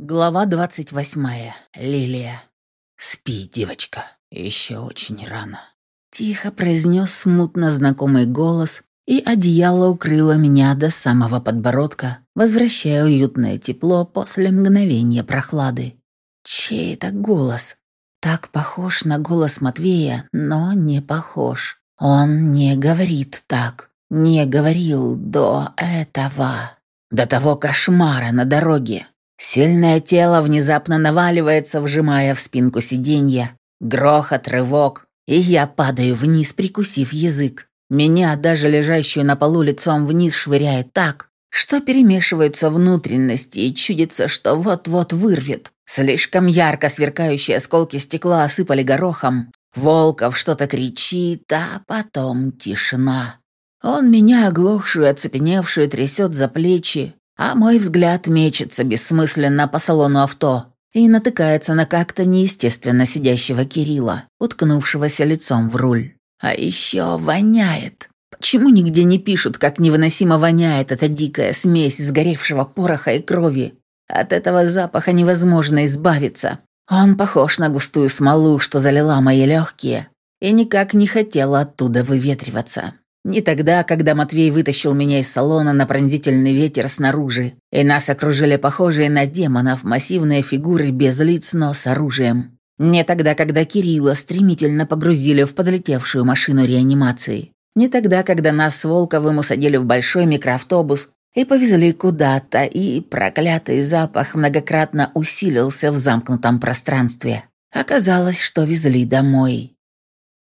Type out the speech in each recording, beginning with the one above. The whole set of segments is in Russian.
Глава 28. Лилия. «Спи, девочка, еще очень рано». Тихо произнес смутно знакомый голос, и одеяло укрыло меня до самого подбородка, возвращая уютное тепло после мгновения прохлады. Чей это голос? Так похож на голос Матвея, но не похож. Он не говорит так, не говорил до этого, до того кошмара на дороге, Сильное тело внезапно наваливается, вжимая в спинку сиденья. Грохот, рывок, и я падаю вниз, прикусив язык. Меня, даже лежащую на полу лицом вниз, швыряет так, что перемешиваются внутренности и чудится, что вот-вот вырвет. Слишком ярко сверкающие осколки стекла осыпали горохом. Волков что-то кричит, а потом тишина. Он меня, оглохшую, оцепеневшую, трясет за плечи, а мой взгляд мечется бессмысленно по салону авто и натыкается на как-то неестественно сидящего Кирилла, уткнувшегося лицом в руль. А еще воняет. Почему нигде не пишут, как невыносимо воняет эта дикая смесь сгоревшего пороха и крови? От этого запаха невозможно избавиться. Он похож на густую смолу, что залила мои легкие, и никак не хотела оттуда выветриваться. Не тогда, когда Матвей вытащил меня из салона на пронзительный ветер снаружи, и нас окружили похожие на демонов массивные фигуры без лиц, но с оружием. Не тогда, когда Кирилла стремительно погрузили в подлетевшую машину реанимации. Не тогда, когда нас с Волковым усадили в большой микроавтобус и повезли куда-то, и проклятый запах многократно усилился в замкнутом пространстве. Оказалось, что везли домой.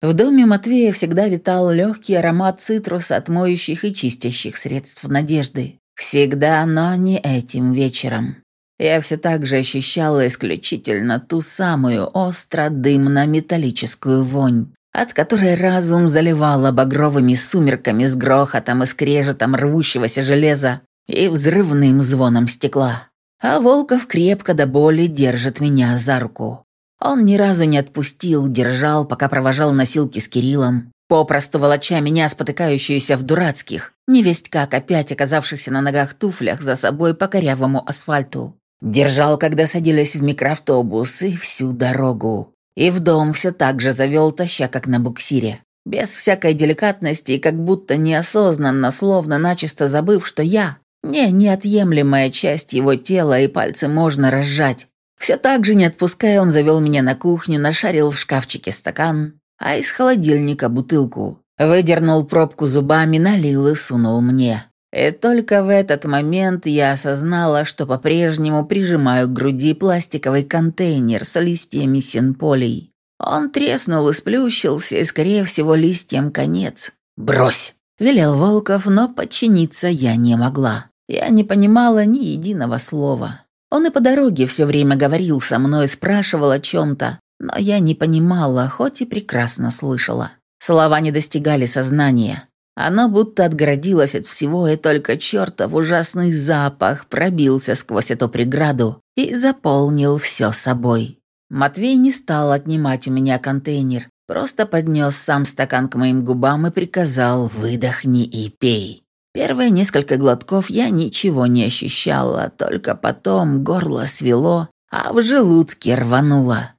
В доме Матвея всегда витал легкий аромат цитруса от моющих и чистящих средств надежды. Всегда, но не этим вечером. Я все так же ощущала исключительно ту самую остро-дымно-металлическую вонь, от которой разум заливала багровыми сумерками с грохотом и скрежетом рвущегося железа и взрывным звоном стекла. А Волков крепко до боли держит меня за руку. Он ни разу не отпустил, держал, пока провожал носилки с Кириллом, попросту волоча меня, спотыкающуюся в дурацких, невесть как опять оказавшихся на ногах туфлях за собой по корявому асфальту. Держал, когда садились в микроавтобус и всю дорогу. И в дом все так же завел, таща как на буксире. Без всякой деликатности и как будто неосознанно, словно начисто забыв, что я – не неотъемлемая часть его тела и пальцы можно разжать, все так же, не отпуская, он завел меня на кухню, нашарил в шкафчике стакан, а из холодильника бутылку. Выдернул пробку зубами, налил и сунул мне. И только в этот момент я осознала, что по-прежнему прижимаю к груди пластиковый контейнер с листьями синполей. Он треснул и сплющился, и, скорее всего, листьям конец. «Брось!» – велел Волков, но подчиниться я не могла. Я не понимала ни единого слова. Он и по дороге все время говорил со мной, спрашивал о чем-то, но я не понимала, хоть и прекрасно слышала. Слова не достигали сознания. Оно будто отгородилось от всего, и только чертов ужасный запах пробился сквозь эту преграду и заполнил все собой. Матвей не стал отнимать у меня контейнер, просто поднес сам стакан к моим губам и приказал «выдохни и пей». Первые несколько глотков я ничего не ощущала, только потом горло свело, а в желудке рвануло.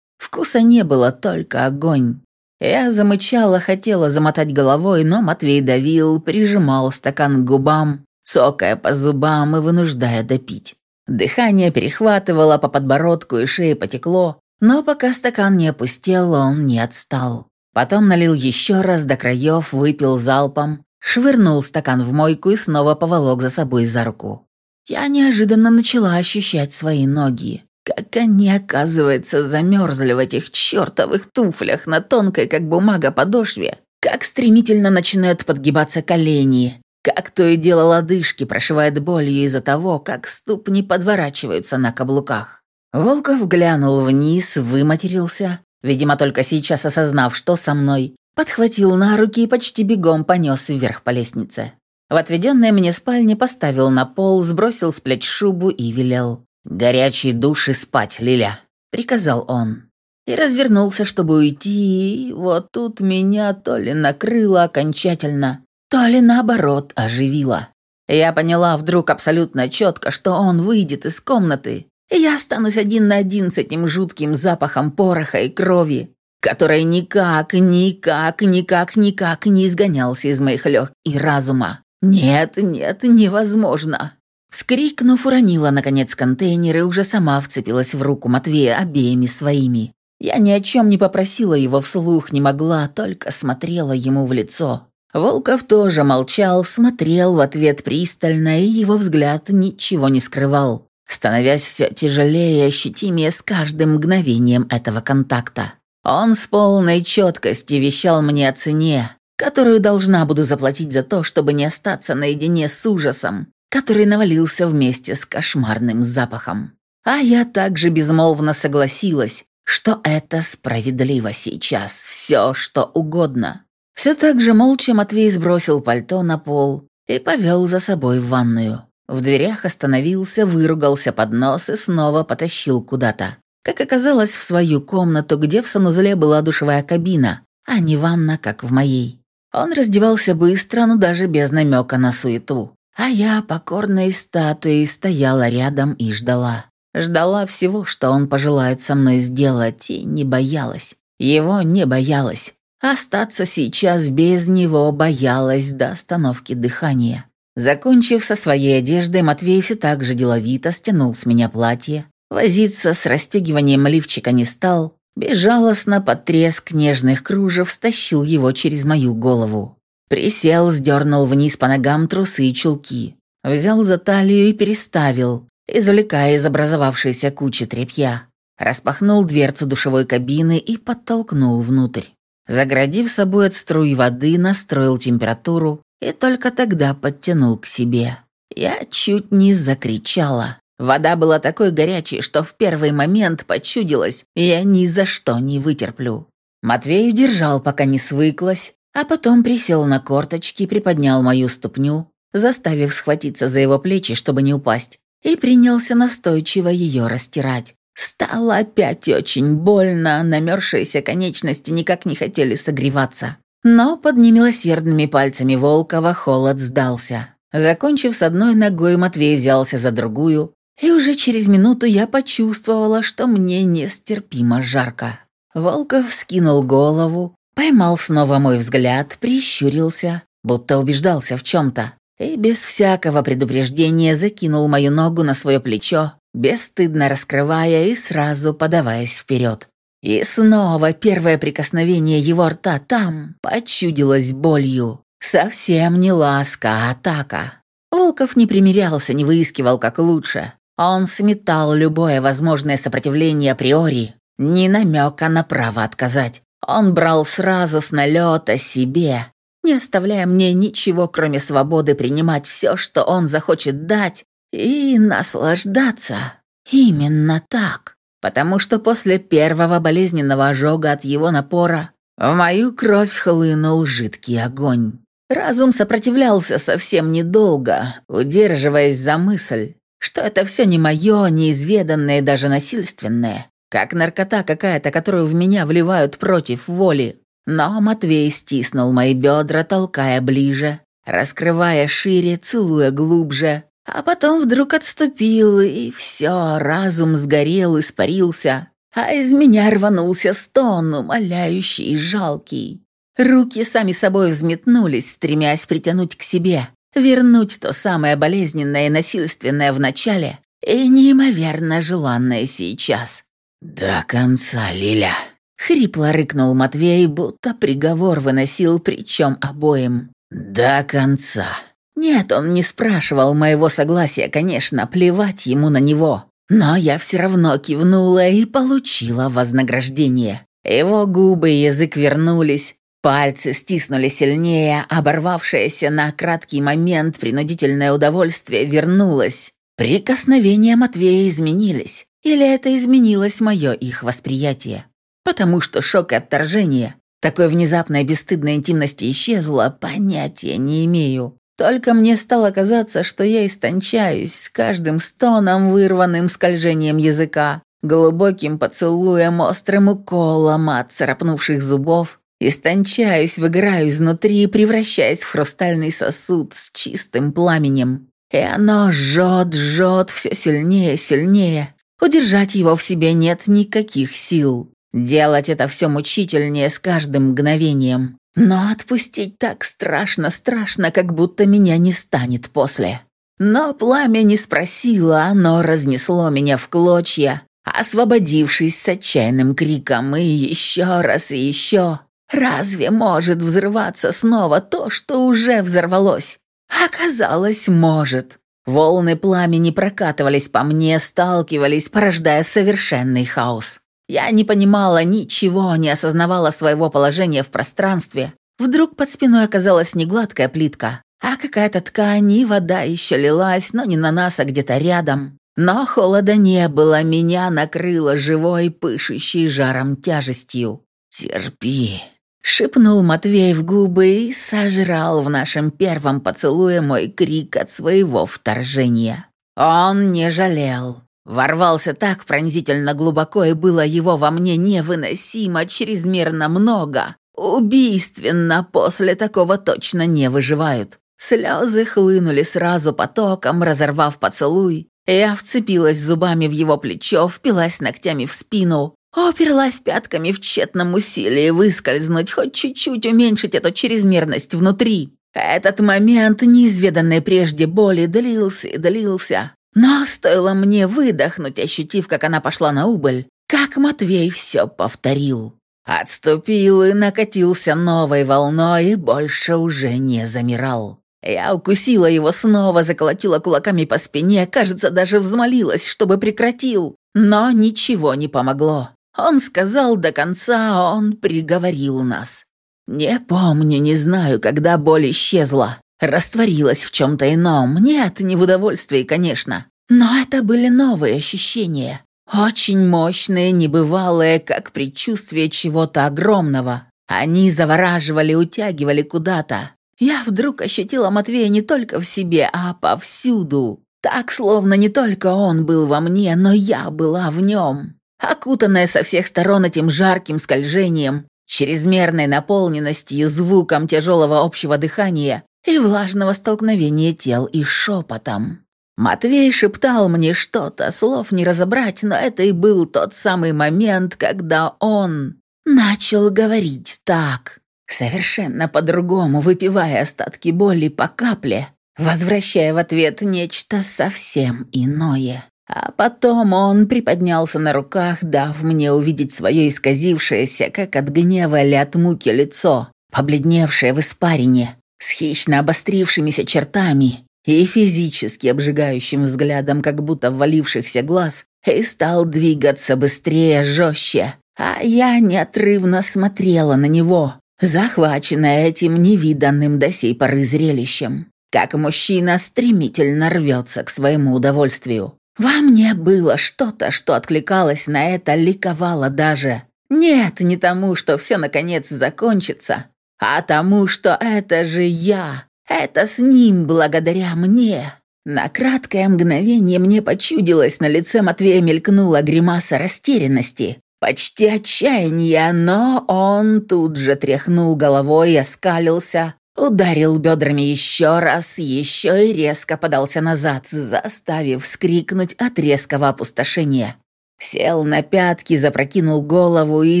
Вкуса не было, только огонь. Я замычала, хотела замотать головой, но Матвей давил, прижимал стакан к губам, цокая по зубам и вынуждая допить. Дыхание перехватывало, по подбородку и шее потекло, но пока стакан не опустел, он не отстал. Потом налил еще раз до краев, выпил залпом, швырнул стакан в мойку и снова поволок за собой за руку. Я неожиданно начала ощущать свои ноги. Как они, оказывается, замерзли в этих чертовых туфлях на тонкой, как бумага, подошве. Как стремительно начинают подгибаться колени. Как то и дело лодыжки прошивает болью из-за того, как ступни подворачиваются на каблуках. Волков глянул вниз, выматерился, видимо, только сейчас осознав, что со мной, подхватил на руки и почти бегом понес вверх по лестнице. В отведенной мне спальне поставил на пол, сбросил с плеч шубу и велел. «Горячий душ и спать, Лиля», — приказал он. И развернулся, чтобы уйти, и вот тут меня то ли накрыло окончательно, то ли наоборот оживило. Я поняла вдруг абсолютно четко, что он выйдет из комнаты и я останусь один на один с этим жутким запахом пороха и крови, который никак, никак, никак, никак не изгонялся из моих легких и разума. Нет, нет, невозможно. Вскрикнув, уронила, наконец, контейнер и уже сама вцепилась в руку Матвея обеими своими. Я ни о чем не попросила его вслух, не могла, только смотрела ему в лицо. Волков тоже молчал, смотрел в ответ пристально, и его взгляд ничего не скрывал, становясь все тяжелее и ощутимее с каждым мгновением этого контакта. Он с полной четкостью вещал мне о цене, которую должна буду заплатить за то, чтобы не остаться наедине с ужасом, который навалился вместе с кошмарным запахом. А я также безмолвно согласилась, что это справедливо сейчас, все что угодно. Все так же молча Матвей сбросил пальто на пол и повел за собой в ванную. В дверях остановился, выругался под нос и снова потащил куда-то. Как оказалось, в свою комнату, где в санузле была душевая кабина, а не ванна, как в моей. Он раздевался быстро, но даже без намека на суету. А я, покорной статуей, стояла рядом и ждала. Ждала всего, что он пожелает со мной сделать, и не боялась. Его не боялась. Остаться сейчас без него боялась до остановки дыхания. Закончив со своей одеждой, Матвей все так же деловито стянул с меня платье, Возиться с расстегиванием лифчика не стал, безжалостно под треск нежных кружев стащил его через мою голову. Присел, сдернул вниз по ногам трусы и чулки. Взял за талию и переставил, извлекая из образовавшейся кучи тряпья. Распахнул дверцу душевой кабины и подтолкнул внутрь. Заградив собой от струй воды, настроил температуру и только тогда подтянул к себе. Я чуть не закричала. Вода была такой горячей, что в первый момент почудилось, я ни за что не вытерплю. Матвей удержал, пока не свыклась, а потом присел на корточки, приподнял мою ступню, заставив схватиться за его плечи, чтобы не упасть, и принялся настойчиво ее растирать. Стало опять очень больно, намерзшиеся конечности никак не хотели согреваться. Но под немилосердными пальцами Волкова холод сдался. Закончив с одной ногой, Матвей взялся за другую, и уже через минуту я почувствовала, что мне нестерпимо жарко. Волков скинул голову, поймал снова мой взгляд, прищурился, будто убеждался в чем-то, и без всякого предупреждения закинул мою ногу на свое плечо, бесстыдно раскрывая и сразу подаваясь вперед. И снова первое прикосновение его рта там почудилось болью. Совсем не ласка, а атака. Волков не примирялся, не выискивал как лучше. Он сметал любое возможное сопротивление априори, ни намека на право отказать. Он брал сразу с налета себе, не оставляя мне ничего, кроме свободы принимать все, что он захочет дать, и наслаждаться. Именно так. Потому что после первого болезненного ожога от его напора в мою кровь хлынул жидкий огонь. Разум сопротивлялся совсем недолго, удерживаясь за мысль, что это все не мое, неизведанное, даже насильственное, как наркота какая-то, которую в меня вливают против воли. Но Матвей стиснул мои бедра, толкая ближе, раскрывая шире, целуя глубже, а потом вдруг отступил, и все, разум сгорел, испарился, а из меня рванулся стон, умоляющий и жалкий. Руки сами собой взметнулись, стремясь притянуть к себе, вернуть то самое болезненное и насильственное в начале и неимоверно желанное сейчас. «До конца, Лиля!» — хрипло рыкнул Матвей, будто приговор выносил, причем обоим. «До конца!» Нет, он не спрашивал моего согласия, конечно, плевать ему на него. Но я все равно кивнула и получила вознаграждение. Его губы и язык вернулись, Пальцы стиснули сильнее, оборвавшееся на краткий момент принудительное удовольствие вернулось. Прикосновения Матвея изменились. Или это изменилось мое их восприятие? Потому что шок и отторжение, такой внезапной бесстыдной интимности исчезло, понятия не имею. Только мне стало казаться, что я истончаюсь с каждым стоном, вырванным скольжением языка, глубоким поцелуем, острым уколом от царапнувших зубов, Истончаюсь, выгораю изнутри, превращаясь в хрустальный сосуд с чистым пламенем. И оно жжет, жжет все сильнее, сильнее, Удержать его в себе нет никаких сил. Делать это все мучительнее с каждым мгновением. Но отпустить так страшно-страшно, как будто меня не станет после. Но пламя не спросило, оно разнесло меня в клочья, освободившись с отчаянным криком и еще раз и еще. Разве может взрываться снова то, что уже взорвалось? Оказалось, может. Волны пламени прокатывались по мне, сталкивались, порождая совершенный хаос. Я не понимала ничего, не осознавала своего положения в пространстве. Вдруг под спиной оказалась не гладкая плитка, а какая-то ткань, и вода еще лилась, но не на нас, а где-то рядом. Но холода не было, меня накрыло живой, пышущей жаром тяжестью. «Терпи», — шепнул Матвей в губы и сожрал в нашем первом поцелуе мой крик от своего вторжения. Он не жалел. Ворвался так пронзительно глубоко, и было его во мне невыносимо, чрезмерно много. Убийственно после такого точно не выживают. Слезы хлынули сразу потоком, разорвав поцелуй. Я вцепилась зубами в его плечо, впилась ногтями в спину, уперлась пятками в тщетном усилии выскользнуть, хоть чуть-чуть уменьшить эту чрезмерность внутри. Этот момент неизведанной прежде боли длился и длился. Но стоило мне выдохнуть, ощутив, как она пошла на убыль, как Матвей все повторил. Отступил и накатился новой волной и больше уже не замирал. Я укусила его снова, заколотила кулаками по спине, кажется, даже взмолилась, чтобы прекратил. Но ничего не помогло. Он сказал до конца, он приговорил нас. Не помню, не знаю, когда боль исчезла. Растворилась в чем-то ином. Нет, не в удовольствии, конечно. Но это были новые ощущения. Очень мощные, небывалые, как предчувствие чего-то огромного. Они завораживали, утягивали куда-то. Я вдруг ощутила Матвея не только в себе, а повсюду. Так, словно не только он был во мне, но я была в нем. Окутанная со всех сторон этим жарким скольжением, чрезмерной наполненностью, звуком тяжелого общего дыхания и влажного столкновения тел и шепотом. Матвей шептал мне что-то, слов не разобрать, но это и был тот самый момент, когда он начал говорить так совершенно по-другому выпивая остатки боли по капле, возвращая в ответ нечто совсем иное. А потом он приподнялся на руках, дав мне увидеть свое исказившееся, как от гнева или от муки лицо, побледневшее в испарине, с хищно обострившимися чертами и физически обжигающим взглядом, как будто ввалившихся глаз, и стал двигаться быстрее, жестче. А я неотрывно смотрела на него, захваченная этим невиданным до сей поры зрелищем, как мужчина стремительно рвется к своему удовольствию. Во мне было что-то, что откликалось на это, ликовало даже. Нет, не тому, что все наконец закончится, а тому, что это же я, это с ним благодаря мне. На краткое мгновение мне почудилось, на лице Матвея мелькнула гримаса растерянности, почти отчаяния, но он тут же тряхнул головой и оскалился, ударил бедрами еще раз, еще и резко подался назад, заставив вскрикнуть от резкого опустошения. Сел на пятки, запрокинул голову и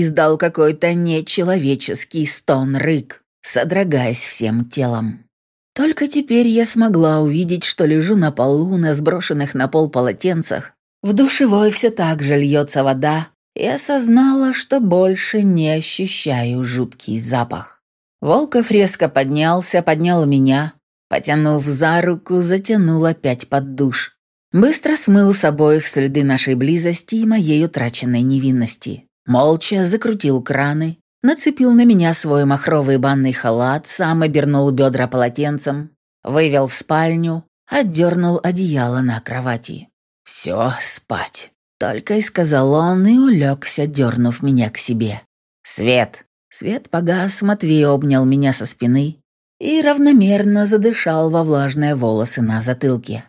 издал какой-то нечеловеческий стон-рык, содрогаясь всем телом. Только теперь я смогла увидеть, что лежу на полу на сброшенных на пол полотенцах. В душевой все так же льется вода, и осознала, что больше не ощущаю жуткий запах. Волков резко поднялся, поднял меня, потянув за руку, затянул опять под душ. Быстро смыл с обоих следы нашей близости и моей утраченной невинности. Молча закрутил краны, нацепил на меня свой махровый банный халат, сам обернул бедра полотенцем, вывел в спальню, отдернул одеяло на кровати. «Все, спать». Только и сказал он и улегся, дернув меня к себе. «Свет!» Свет погас, Матвей обнял меня со спины и равномерно задышал во влажные волосы на затылке.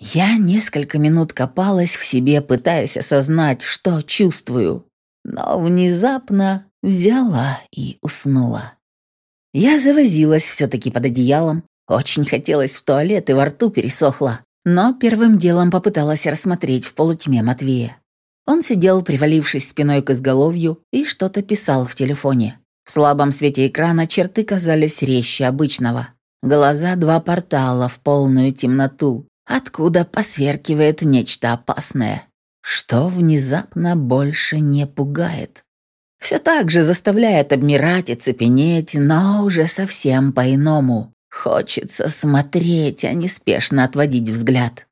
Я несколько минут копалась в себе, пытаясь осознать, что чувствую, но внезапно взяла и уснула. Я завозилась все-таки под одеялом, очень хотелось в туалет и во рту пересохло. но первым делом попыталась рассмотреть в полутьме Матвея. Он сидел, привалившись спиной к изголовью, и что-то писал в телефоне. В слабом свете экрана черты казались резче обычного. Глаза два портала в полную темноту, откуда посверкивает нечто опасное, что внезапно больше не пугает. Все так же заставляет обмирать и цепенеть, но уже совсем по-иному. Хочется смотреть, а не спешно отводить взгляд.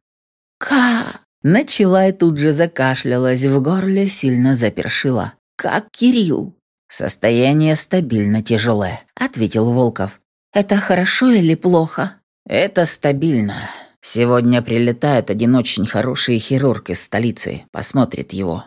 «Ка!» Начала и тут же закашлялась, в горле сильно запершила. «Как Кирилл?» «Состояние стабильно тяжелое», — ответил Волков. «Это хорошо или плохо?» «Это стабильно. Сегодня прилетает один очень хороший хирург из столицы, посмотрит его.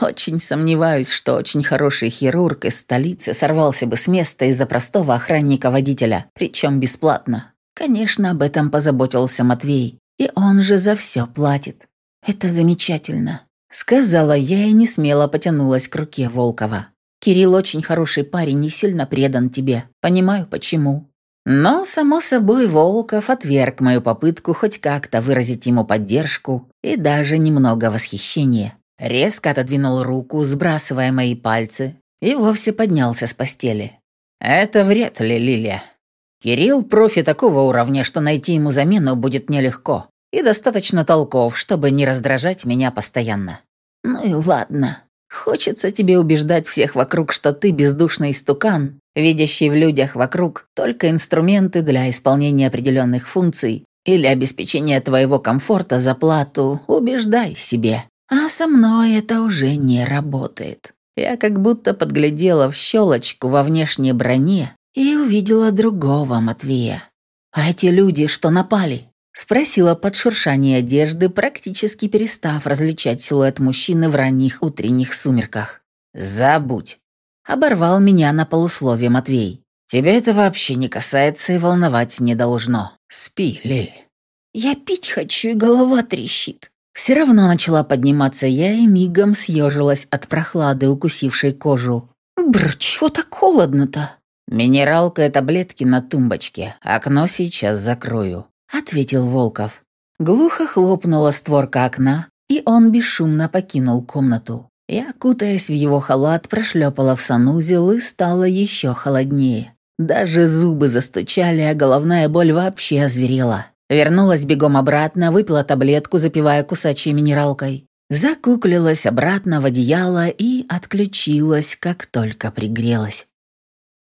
Очень сомневаюсь, что очень хороший хирург из столицы сорвался бы с места из-за простого охранника-водителя, причем бесплатно. Конечно, об этом позаботился Матвей, и он же за все платит. Это замечательно, сказала я и не смело потянулась к руке Волкова. Кирилл очень хороший парень и сильно предан тебе. Понимаю, почему. Но, само собой, Волков отверг мою попытку хоть как-то выразить ему поддержку и даже немного восхищения резко отодвинул руку, сбрасывая мои пальцы, и вовсе поднялся с постели. «Это вряд ли, Лилия. Кирилл профи такого уровня, что найти ему замену будет нелегко, и достаточно толков, чтобы не раздражать меня постоянно. Ну и ладно. Хочется тебе убеждать всех вокруг, что ты бездушный стукан, видящий в людях вокруг только инструменты для исполнения определенных функций или обеспечения твоего комфорта за плату, убеждай себе. А со мной это уже не работает. Я как будто подглядела в щелочку во внешней броне и увидела другого Матвея. «А эти люди, что напали?» Спросила под шуршание одежды, практически перестав различать силуэт мужчины в ранних утренних сумерках. «Забудь!» Оборвал меня на полусловие Матвей. «Тебя это вообще не касается и волновать не должно. Спи, Лиль». «Я пить хочу, и голова трещит», все равно начала подниматься я и мигом съежилась от прохлады, укусившей кожу. Бр, чего так холодно-то? Минералка и таблетки на тумбочке. Окно сейчас закрою, ответил Волков. Глухо хлопнула створка окна, и он бесшумно покинул комнату. Я, кутаясь в его халат, прошлепала в санузел и стало еще холоднее. Даже зубы застучали, а головная боль вообще озверела. Вернулась бегом обратно, выпила таблетку, запивая кусачей минералкой. Закуклилась обратно в одеяло и отключилась, как только пригрелась.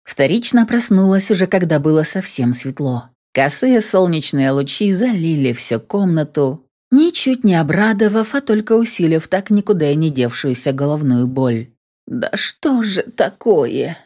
Вторично проснулась уже, когда было совсем светло. Косые солнечные лучи залили всю комнату, ничуть не обрадовав, а только усилив так никуда и не девшуюся головную боль. «Да что же такое?»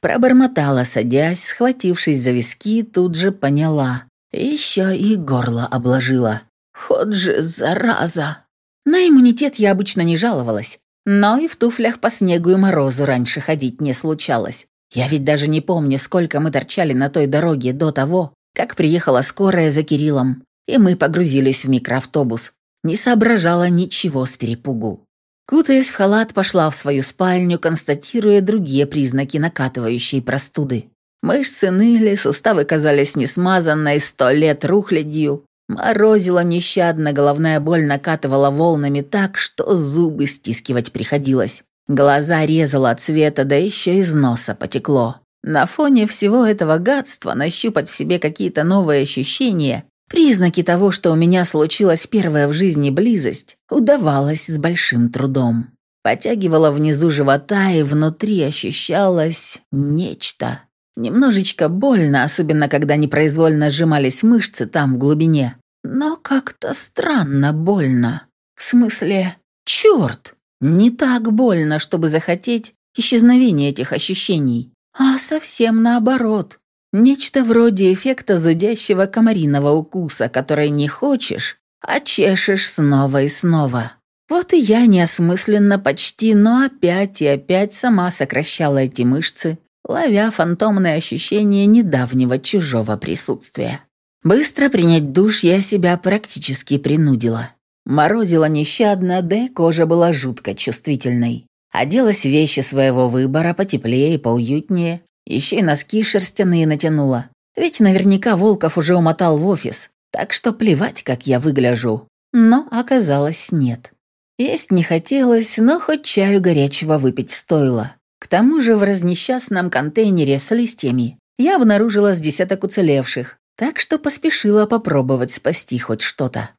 Пробормотала, садясь, схватившись за виски, тут же поняла. Еще и горло обложило. Вот же зараза. На иммунитет я обычно не жаловалась, но и в туфлях по снегу и морозу раньше ходить не случалось. Я ведь даже не помню, сколько мы торчали на той дороге до того, как приехала скорая за Кириллом, и мы погрузились в микроавтобус. Не соображала ничего с перепугу. Кутаясь в халат, пошла в свою спальню, констатируя другие признаки накатывающей простуды. Мышцы ныли, суставы казались несмазанной, сто лет рухлядью. Морозила нещадно, головная боль накатывала волнами так, что зубы стискивать приходилось. Глаза резала от света, да еще из носа потекло. На фоне всего этого гадства нащупать в себе какие-то новые ощущения, признаки того, что у меня случилась первая в жизни близость, удавалось с большим трудом. Потягивала внизу живота, и внутри ощущалось нечто. Немножечко больно, особенно когда непроизвольно сжимались мышцы там в глубине. Но как-то странно больно. В смысле, черт, не так больно, чтобы захотеть исчезновения этих ощущений, а совсем наоборот. Нечто вроде эффекта зудящего комариного укуса, который не хочешь, а чешешь снова и снова. Вот и я неосмысленно почти, но опять и опять сама сокращала эти мышцы, ловя фантомное ощущение недавнего чужого присутствия. Быстро принять душ я себя практически принудила. Морозила нещадно, да и кожа была жутко чувствительной. Оделась вещи своего выбора потеплее и поуютнее, еще и носки шерстяные натянула. Ведь наверняка Волков уже умотал в офис. так что плевать, как я выгляжу. Но оказалось нет. Есть не хотелось, но хоть чаю горячего выпить стоило. К тому же в разнесчастном контейнере с листьями я обнаружила с десяток уцелевших, так что поспешила попробовать спасти хоть что-то.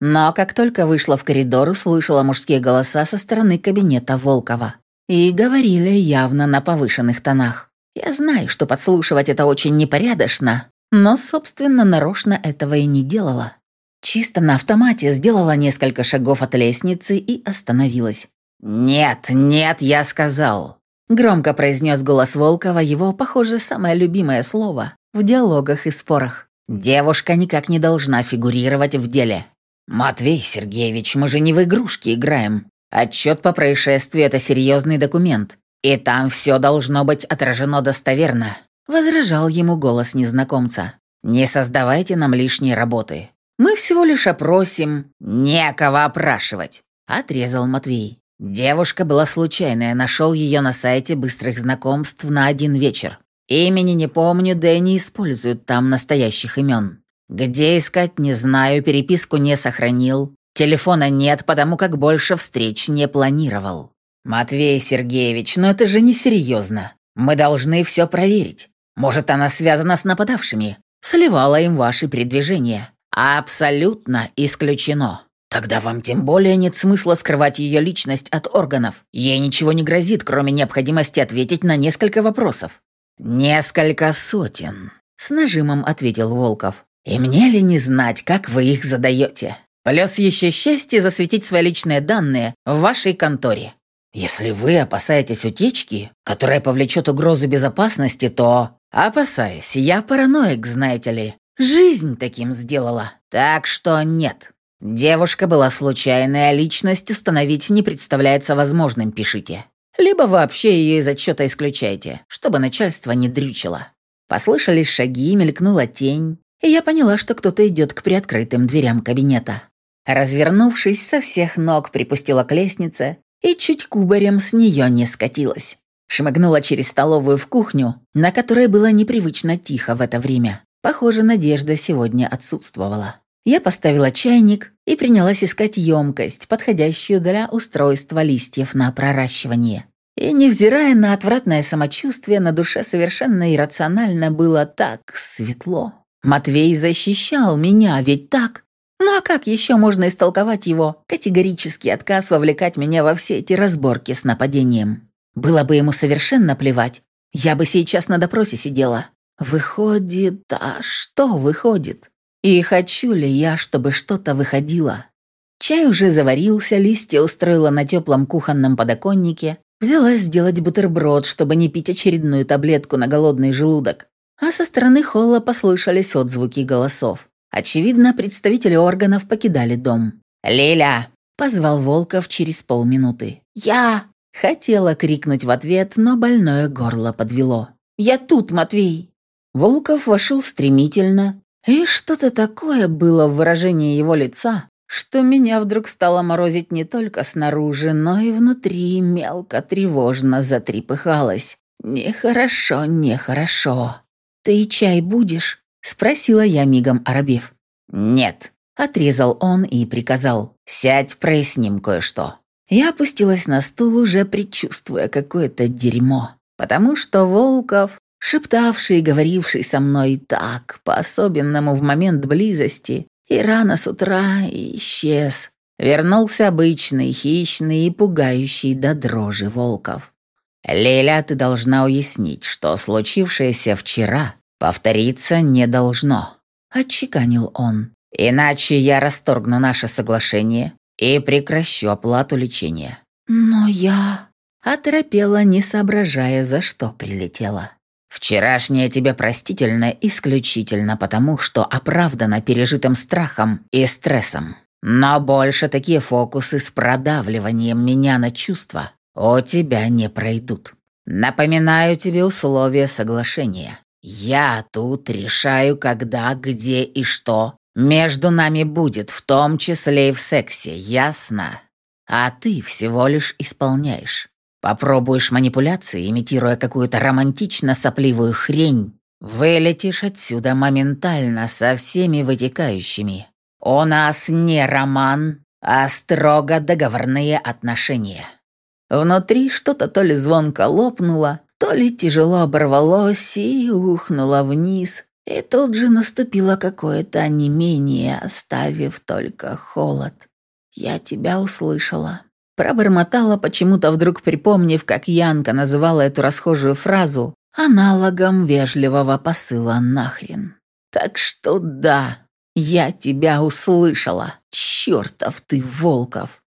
Но как только вышла в коридор, услышала мужские голоса со стороны кабинета Волкова. И говорили явно на повышенных тонах. Я знаю, что подслушивать это очень непорядочно, но, собственно, нарочно этого и не делала. Чисто на автомате сделала несколько шагов от лестницы и остановилась. «Нет, нет, я сказал», — громко произнес голос Волкова, его, похоже, самое любимое слово в диалогах и спорах. «Девушка никак не должна фигурировать в деле». «Матвей Сергеевич, мы же не в игрушки играем. Отчет по происшествию – это серьезный документ, и там все должно быть отражено достоверно», – возражал ему голос незнакомца. «Не создавайте нам лишней работы. Мы всего лишь опросим, некого опрашивать», – отрезал Матвей. Девушка была случайная, нашел ее на сайте быстрых знакомств на один вечер. Имени не помню, да и не используют там настоящих имен. Где искать, не знаю, переписку не сохранил. Телефона нет, потому как больше встреч не планировал. Матвей Сергеевич, ну это же несерьезно. Мы должны все проверить. Может, она связана с нападавшими? Сливала им ваши передвижения. Абсолютно исключено. Тогда вам тем более нет смысла скрывать ее личность от органов. Ей ничего не грозит, кроме необходимости ответить на несколько вопросов. «Несколько сотен», — с нажимом ответил Волков. И мне ли не знать, как вы их задаете? Плюс еще счастье засветить свои личные данные в вашей конторе. Если вы опасаетесь утечки, которая повлечет угрозу безопасности, то... Опасаюсь, я параноик, знаете ли. Жизнь таким сделала. Так что нет. Девушка была случайная, личность установить не представляется возможным, пишите. Либо вообще ее из отчета исключайте, чтобы начальство не дрючило. Послышались шаги, мелькнула тень и я поняла, что кто-то идет к приоткрытым дверям кабинета. Развернувшись, со всех ног припустила к лестнице и чуть кубарем с нее не скатилась. Шмыгнула через столовую в кухню, на которой было непривычно тихо в это время. Похоже, надежда сегодня отсутствовала. Я поставила чайник и принялась искать емкость, подходящую для устройства листьев на проращивание. И, невзирая на отвратное самочувствие, на душе совершенно иррационально было так светло. Матвей защищал меня, ведь так? Ну а как еще можно истолковать его категорический отказ вовлекать меня во все эти разборки с нападением? Было бы ему совершенно плевать. Я бы сейчас на допросе сидела. Выходит, а что выходит? И хочу ли я, чтобы что-то выходило? Чай уже заварился, листья устроила на теплом кухонном подоконнике. Взялась сделать бутерброд, чтобы не пить очередную таблетку на голодный желудок а со стороны холла послышались отзвуки голосов. Очевидно, представители органов покидали дом. «Лиля!» – позвал Волков через полминуты. «Я!» – хотела крикнуть в ответ, но больное горло подвело. «Я тут, Матвей!» Волков вошел стремительно, и что-то такое было в выражении его лица, что меня вдруг стало морозить не только снаружи, но и внутри мелко тревожно затрепыхалось. «Нехорошо, нехорошо». «Ты чай будешь?» – спросила я мигом оробев. «Нет», – отрезал он и приказал. «Сядь, проясним кое-что». Я опустилась на стул, уже предчувствуя какое-то дерьмо, потому что Волков, шептавший и говоривший со мной так, по-особенному в момент близости, и рано с утра исчез. Вернулся обычный, хищный и пугающий до дрожи Волков. «Лиля, ты должна уяснить, что случившееся вчера повториться не должно», — отчеканил он. «Иначе я расторгну наше соглашение и прекращу оплату лечения». «Но я...» — оторопела, не соображая, за что прилетела. «Вчерашнее тебе простительно исключительно потому, что оправдано пережитым страхом и стрессом. Но больше такие фокусы с продавливанием меня на чувства у тебя не пройдут. Напоминаю тебе условия соглашения. Я тут решаю, когда, где и что между нами будет, в том числе и в сексе, ясно? А ты всего лишь исполняешь. Попробуешь манипуляции, имитируя какую-то романтично-сопливую хрень, Вылетишь отсюда моментально со всеми вытекающими. У нас не роман, а строго договорные отношения». Внутри что-то то ли звонко лопнуло, то ли тяжело оборвалось и ухнуло вниз, и тут же наступило какое-то онемение, оставив только холод. «Я тебя услышала». Пробормотала, почему-то вдруг припомнив, как Янка называла эту расхожую фразу аналогом вежливого посыла нахрен. «Так что да, я тебя услышала, чертов ты, Волков!»